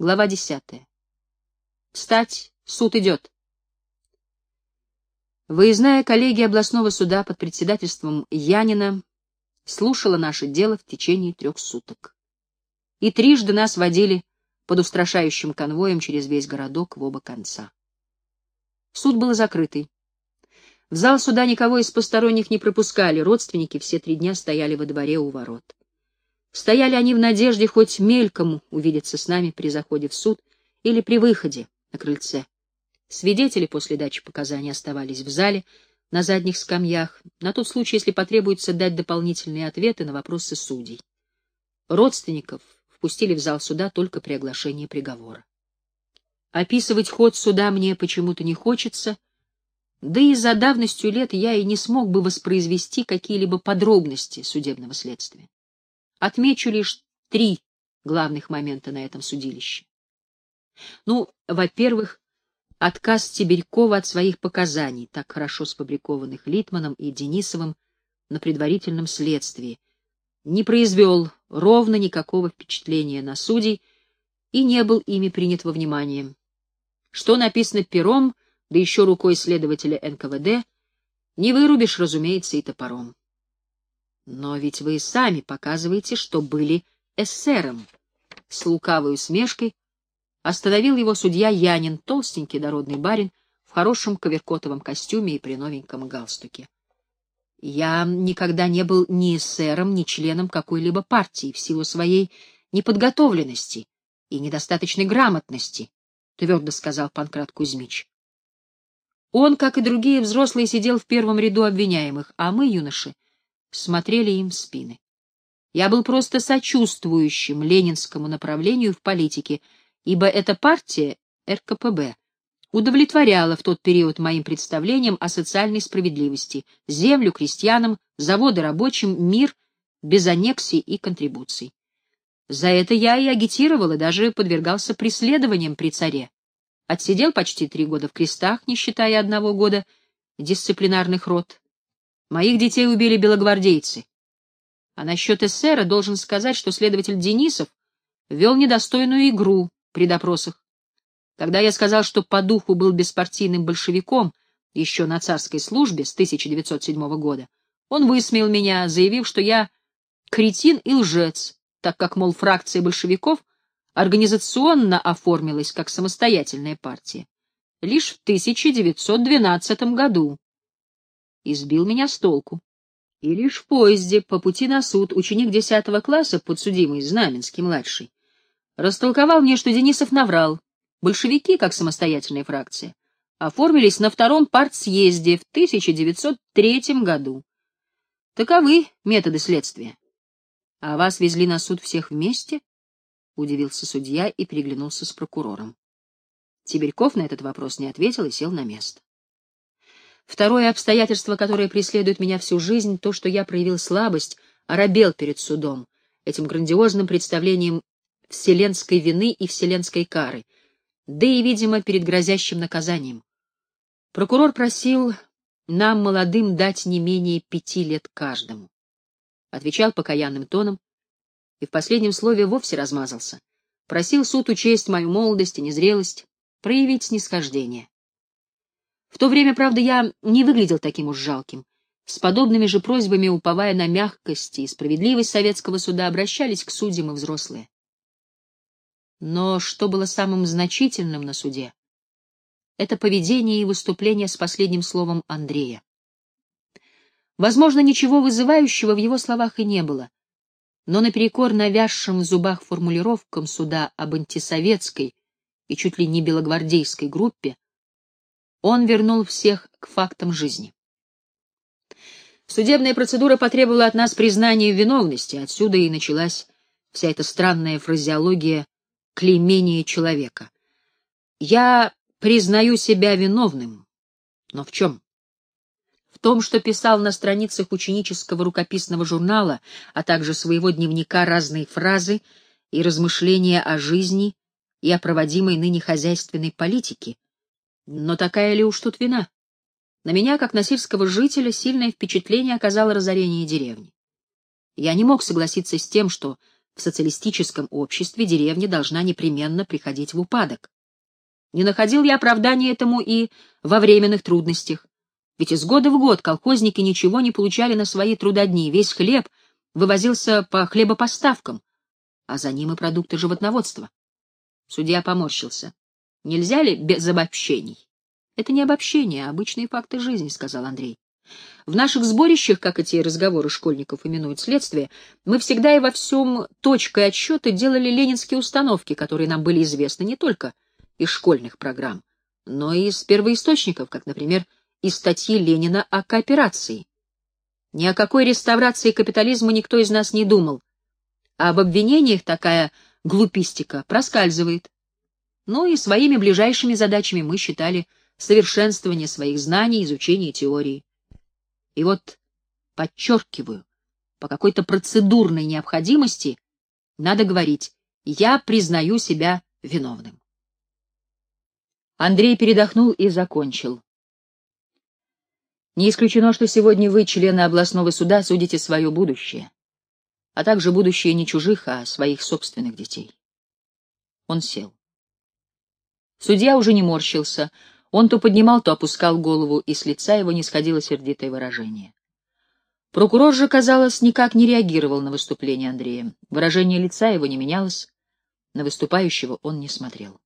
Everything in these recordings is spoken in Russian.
Глава десятая. Встать, суд идет. Выездная коллегия областного суда под председательством Янина слушала наше дело в течение трех суток. И трижды нас водили под устрашающим конвоем через весь городок в оба конца. Суд был закрытый. В зал суда никого из посторонних не пропускали, родственники все три дня стояли во дворе у ворот. Стояли они в надежде хоть мельком увидеться с нами при заходе в суд или при выходе на крыльце. Свидетели после дачи показаний оставались в зале, на задних скамьях, на тот случай, если потребуется дать дополнительные ответы на вопросы судей. Родственников впустили в зал суда только при оглашении приговора. Описывать ход суда мне почему-то не хочется, да и за давностью лет я и не смог бы воспроизвести какие-либо подробности судебного следствия. Отмечу лишь три главных момента на этом судилище. Ну, во-первых, отказ Тибирькова от своих показаний, так хорошо сфабрикованных Литманом и Денисовым на предварительном следствии, не произвел ровно никакого впечатления на судей и не был ими принят во внимание. Что написано пером, да еще рукой следователя НКВД, не вырубишь, разумеется, и топором. Но ведь вы сами показываете, что были эсером. С лукавой усмешкой Остановил его судья Янин, толстенький дородный барин, в хорошем коверкотовом костюме и при новеньком галстуке. Я никогда не был ни эсером, ни членом какой-либо партии в силу своей неподготовленности и недостаточной грамотности, — твердо сказал Панкрат Кузьмич. Он, как и другие взрослые, сидел в первом ряду обвиняемых, а мы, юноши, смотрели им в спины. Я был просто сочувствующим ленинскому направлению в политике — ибо эта партия, РКПБ, удовлетворяла в тот период моим представлениям о социальной справедливости, землю крестьянам, заводы рабочим, мир без аннексий и контрибуций. За это я и агитировал, и даже подвергался преследованиям при царе. Отсидел почти три года в крестах, не считая одного года дисциплинарных рот. Моих детей убили белогвардейцы. А насчет эсера должен сказать, что следователь Денисов вел недостойную игру, при допросах. Когда я сказал, что по духу был беспартийным большевиком еще на царской службе с 1907 года, он высмеял меня, заявив, что я кретин и лжец, так как, мол, фракция большевиков организационно оформилась как самостоятельная партия лишь в 1912 году. Избил меня с толку. И лишь в поезде по пути на суд ученик 10 класса, подсудимый Знаменский-младший, растолковал мне, что Денисов наврал. Большевики, как самостоятельная фракция, оформились на втором партсъезде в 1903 году. Таковы методы следствия. — А вас везли на суд всех вместе? — удивился судья и переглянулся с прокурором. Тибирьков на этот вопрос не ответил и сел на место. Второе обстоятельство, которое преследует меня всю жизнь, то, что я проявил слабость, оробел перед судом, этим грандиозным представлением вселенской вины и вселенской кары, да и, видимо, перед грозящим наказанием. Прокурор просил нам, молодым, дать не менее пяти лет каждому. Отвечал покаянным тоном и в последнем слове вовсе размазался. Просил суд учесть мою молодость и незрелость, проявить снисхождение. В то время, правда, я не выглядел таким уж жалким. С подобными же просьбами, уповая на мягкость и справедливость советского суда, обращались к судьям и взрослые. Но что было самым значительным на суде? Это поведение и выступление с последним словом Андрея. Возможно, ничего вызывающего в его словах и не было, но наперекор навязшим в зубах формулировкам суда об антисоветской и чуть ли не белогвардейской группе, он вернул всех к фактам жизни. Судебная процедура потребовала от нас признания виновности, отсюда и началась вся эта странная фразеология клеймение человека. Я признаю себя виновным. Но в чем? В том, что писал на страницах ученического рукописного журнала, а также своего дневника разные фразы и размышления о жизни и о проводимой ныне хозяйственной политике. Но такая ли уж тут вина? На меня, как на сельского жителя, сильное впечатление оказало разорение деревни. Я не мог согласиться с тем, что в социалистическом обществе деревня должна непременно приходить в упадок. Не находил я оправдания этому и во временных трудностях. Ведь из года в год колхозники ничего не получали на свои трудодни, весь хлеб вывозился по хлебопоставкам, а за ним и продукты животноводства. Судья поморщился. Нельзя ли без обобщений? Это не обобщение, а обычные факты жизни, сказал Андрей. В наших сборищах, как эти разговоры школьников именуют следствие, мы всегда и во всем точкой отсчета делали ленинские установки, которые нам были известны не только из школьных программ, но и из первоисточников, как, например, из статьи Ленина о кооперации. Ни о какой реставрации капитализма никто из нас не думал, а об обвинениях такая глупистика проскальзывает. Ну и своими ближайшими задачами мы считали совершенствование своих знаний, изучение теории. И вот, подчеркиваю, по какой-то процедурной необходимости надо говорить «я признаю себя виновным». Андрей передохнул и закончил. Не исключено, что сегодня вы, члены областного суда, судите свое будущее а также будущее не чужих, а своих собственных детей. Он сел. Судья уже не морщился. Он то поднимал, то опускал голову, и с лица его не сходило сердитое выражение. Прокурор же, казалось, никак не реагировал на выступление Андрея. Выражение лица его не менялось, на выступающего он не смотрел.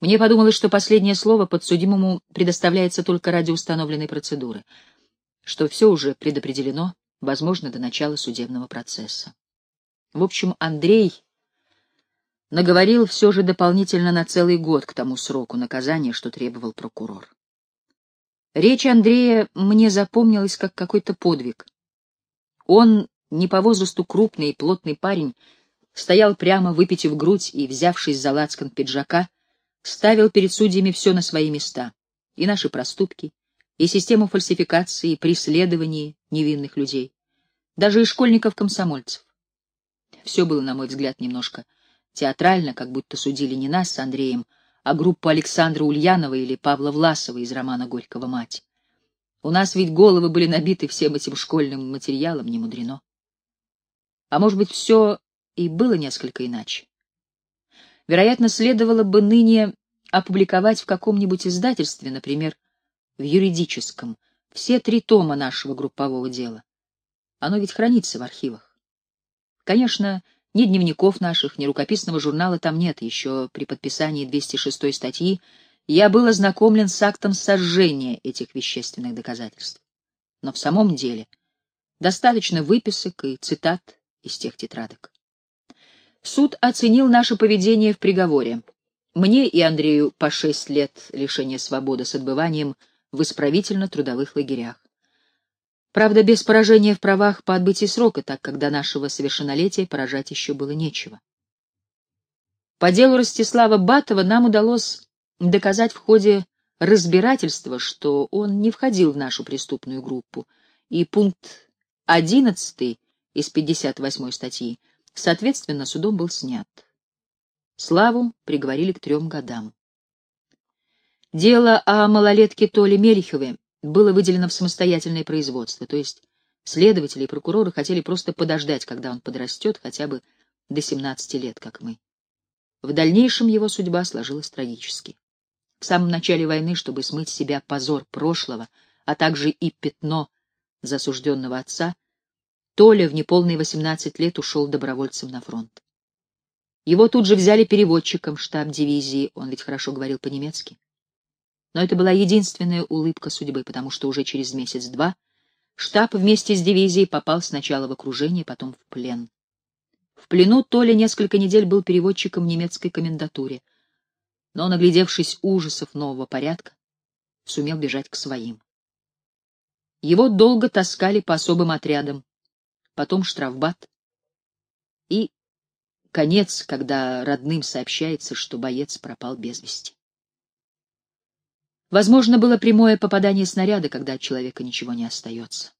Мне подумалось, что последнее слово подсудимому предоставляется только ради установленной процедуры, что все уже предопределено, возможно, до начала судебного процесса. В общем, Андрей наговорил все же дополнительно на целый год к тому сроку наказания, что требовал прокурор. Речь Андрея мне запомнилась как какой-то подвиг. Он, не по возрасту крупный и плотный парень, стоял прямо, выпитив грудь и, взявшись за лацкан пиджака, ставил перед судьями все на свои места, и наши проступки, и систему фальсификации, и преследования невинных людей, даже и школьников-комсомольцев. Все было, на мой взгляд, немножко театрально, как будто судили не нас с Андреем, а группу Александра Ульянова или Павла Власова из романа «Горького мать». У нас ведь головы были набиты всем этим школьным материалом, не мудрено. А может быть, все и было несколько иначе. Вероятно, следовало бы ныне опубликовать в каком-нибудь издательстве, например, в юридическом, все три тома нашего группового дела. Оно ведь хранится в архивах. Конечно, ни дневников наших, ни рукописного журнала там нет. Еще при подписании 206 статьи я был ознакомлен с актом сожжения этих вещественных доказательств. Но в самом деле достаточно выписок и цитат из тех тетрадок. Суд оценил наше поведение в приговоре. Мне и Андрею по шесть лет лишения свободы с отбыванием в исправительно-трудовых лагерях. Правда, без поражения в правах по отбытии срока, так как до нашего совершеннолетия поражать еще было нечего. По делу Ростислава Батова нам удалось доказать в ходе разбирательства, что он не входил в нашу преступную группу, и пункт 11 из 58 статьи, соответственно, судом был снят. Славу приговорили к трем годам. Дело о малолетке Толе Мелихове было выделено в самостоятельное производство, то есть следователи и прокуроры хотели просто подождать, когда он подрастет хотя бы до 17 лет, как мы. В дальнейшем его судьба сложилась трагически. В самом начале войны, чтобы смыть с себя позор прошлого, а также и пятно засужденного отца, Толя в неполные 18 лет ушел добровольцем на фронт. Его тут же взяли переводчиком штаб дивизии, он ведь хорошо говорил по-немецки. Но это была единственная улыбка судьбы, потому что уже через месяц-два штаб вместе с дивизией попал сначала в окружение, потом в плен. В плену Толя несколько недель был переводчиком в немецкой комендатуре, но, наглядевшись ужасов нового порядка, сумел бежать к своим. Его долго таскали по особым отрядам, потом штрафбат и конец, когда родным сообщается, что боец пропал без вести. Возможно, было прямое попадание снаряда, когда от человека ничего не остается.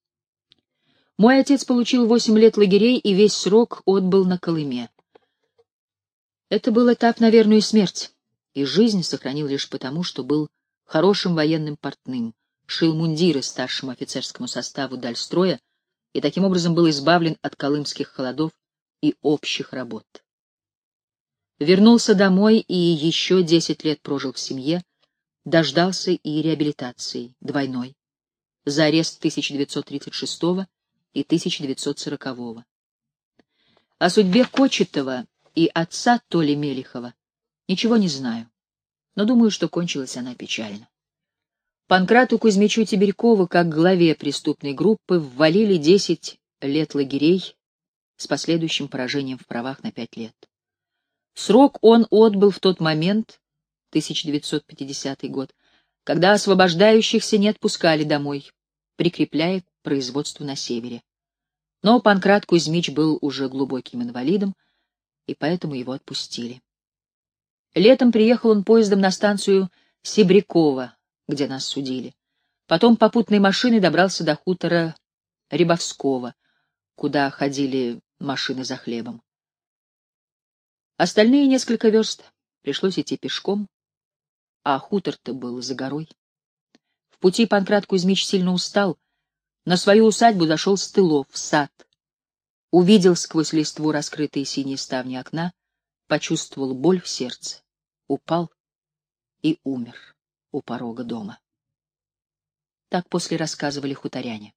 Мой отец получил восемь лет лагерей и весь срок отбыл на Колыме. Это был этап на верную смерть, и жизнь сохранил лишь потому, что был хорошим военным портным, шил мундиры старшему офицерскому составу Дальстроя и таким образом был избавлен от колымских холодов и общих работ. Вернулся домой и еще десять лет прожил в семье, дождался и реабилитации, двойной, за арест 1936 и 1940. -го. О судьбе Кочетова и отца Толи Мелихова ничего не знаю, но думаю, что кончилась она печально. Панкрату Кузьмичу Тибирькову, как главе преступной группы, ввалили 10 лет лагерей с последующим поражением в правах на 5 лет. Срок он отбыл в тот момент, 1950 год, когда освобождающихся не отпускали домой, прикрепляя к производству на севере. Но Панкрат Кузьмич был уже глубоким инвалидом, и поэтому его отпустили. Летом приехал он поездом на станцию Себрякова, где нас судили. Потом попутной машиной добрался до хутора Рябовского, куда ходили машины за хлебом. Остальные несколько верст пришлось идти пешком, а хутор-то был за горой. В пути Панкрат Кузьмич сильно устал, на свою усадьбу зашел с тылов, в сад. Увидел сквозь листву раскрытые синие ставни окна, почувствовал боль в сердце, упал и умер у порога дома. Так после рассказывали хуторяне.